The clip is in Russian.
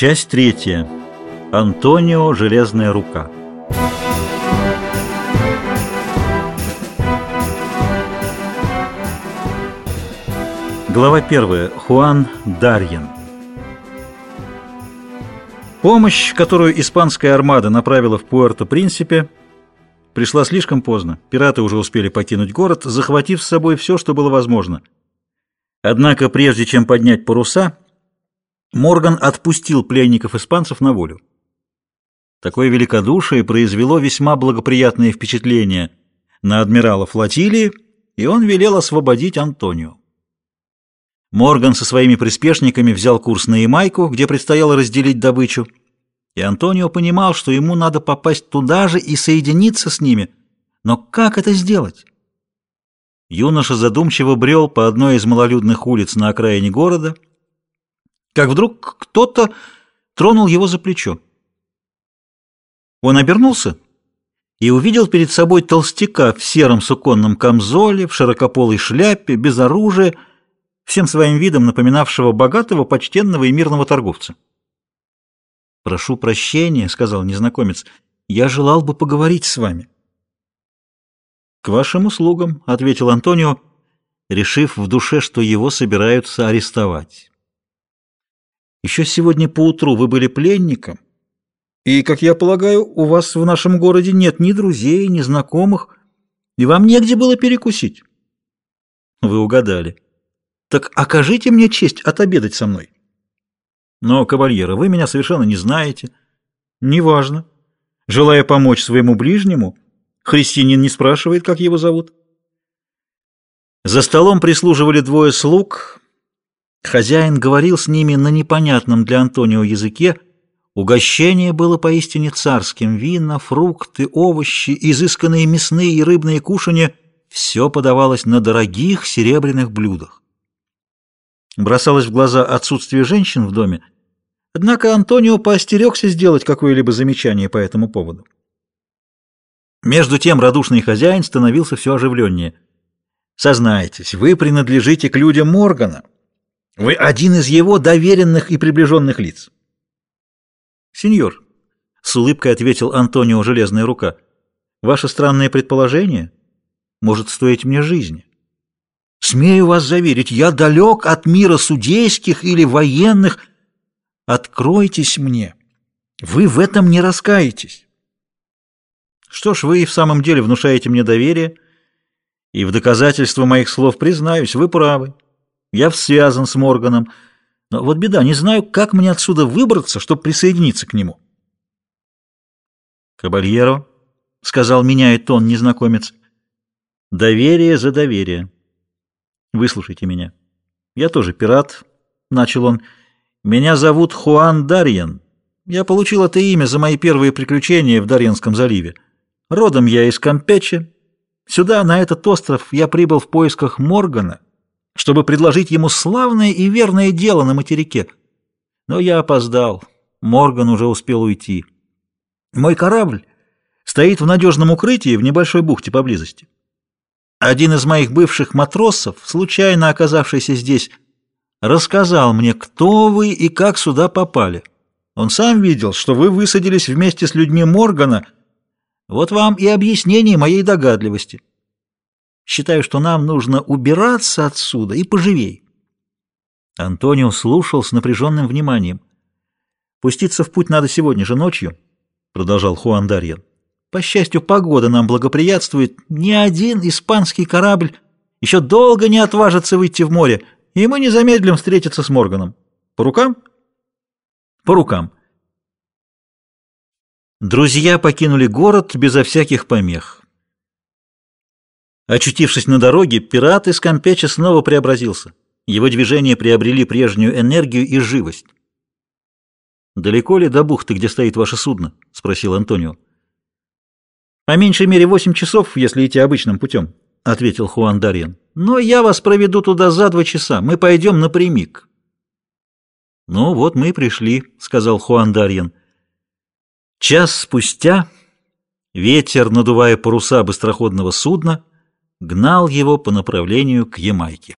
Часть третья. Антонио «Железная рука». Глава первая. Хуан Дарьен. Помощь, которую испанская армада направила в Пуэрто-Принсипе, пришла слишком поздно. Пираты уже успели покинуть город, захватив с собой все, что было возможно. Однако, прежде чем поднять паруса, Морган отпустил пленников-испанцев на волю. Такое великодушие произвело весьма благоприятное впечатление на адмирала флотилии, и он велел освободить Антонио. Морган со своими приспешниками взял курс на Ямайку, где предстояло разделить добычу, и Антонио понимал, что ему надо попасть туда же и соединиться с ними. Но как это сделать? Юноша задумчиво брел по одной из малолюдных улиц на окраине города, как вдруг кто-то тронул его за плечо. Он обернулся и увидел перед собой толстяка в сером суконном камзоле, в широкополой шляпе, без оружия, всем своим видом напоминавшего богатого, почтенного и мирного торговца. «Прошу прощения», — сказал незнакомец, — «я желал бы поговорить с вами». «К вашим услугам», — ответил Антонио, решив в душе, что его собираются арестовать. «Еще сегодня поутру вы были пленником, и, как я полагаю, у вас в нашем городе нет ни друзей, ни знакомых, и вам негде было перекусить». «Вы угадали». Так окажите мне честь отобедать со мной. Но, кавальера, вы меня совершенно не знаете. Неважно. Желая помочь своему ближнему, христианин не спрашивает, как его зовут. За столом прислуживали двое слуг. Хозяин говорил с ними на непонятном для Антонио языке. Угощение было поистине царским. Вина, фрукты, овощи, изысканные мясные и рыбные кушанья — все подавалось на дорогих серебряных блюдах. Бросалось в глаза отсутствие женщин в доме, однако Антонио поостерегся сделать какое-либо замечание по этому поводу. Между тем радушный хозяин становился все оживленнее. «Сознайтесь, вы принадлежите к людям Моргана. Вы один из его доверенных и приближенных лиц». «Сеньор», — с улыбкой ответил Антонио Железная Рука, — «ваше странное предположение может стоить мне жизни». Смею вас заверить, я далек от мира судейских или военных. Откройтесь мне. Вы в этом не раскаетесь. Что ж, вы и в самом деле внушаете мне доверие, и в доказательство моих слов признаюсь, вы правы. Я связан с Морганом, но вот беда, не знаю, как мне отсюда выбраться, чтобы присоединиться к нему. Кабальеро, — сказал, меняет тон незнакомец, — доверие за доверие. Выслушайте меня. Я тоже пират, — начал он. Меня зовут Хуан Дарьен. Я получил это имя за мои первые приключения в Дарьенском заливе. Родом я из Кампече. Сюда, на этот остров, я прибыл в поисках Моргана, чтобы предложить ему славное и верное дело на материке. Но я опоздал. Морган уже успел уйти. Мой корабль стоит в надежном укрытии в небольшой бухте поблизости. Один из моих бывших матросов, случайно оказавшийся здесь, рассказал мне, кто вы и как сюда попали. Он сам видел, что вы высадились вместе с людьми Моргана. Вот вам и объяснение моей догадливости. Считаю, что нам нужно убираться отсюда и поживей. Антонио слушал с напряженным вниманием. «Пуститься в путь надо сегодня же ночью», — продолжал Хуан Дарьян. По счастью, погода нам благоприятствует. Ни один испанский корабль еще долго не отважится выйти в море, и мы не замедлим встретиться с Морганом. По рукам? По рукам. Друзья покинули город безо всяких помех. Очутившись на дороге, пират из Кампеча снова преобразился. Его движения приобрели прежнюю энергию и живость. «Далеко ли до бухты, где стоит ваше судно?» — спросил Антонио. «По меньшей мере восемь часов, если идти обычным путем», — ответил Хуан Дарьен. «Но я вас проведу туда за два часа. Мы пойдем напрямик». «Ну вот мы и пришли», — сказал Хуан Дарьен. Час спустя ветер, надувая паруса быстроходного судна, гнал его по направлению к Ямайке.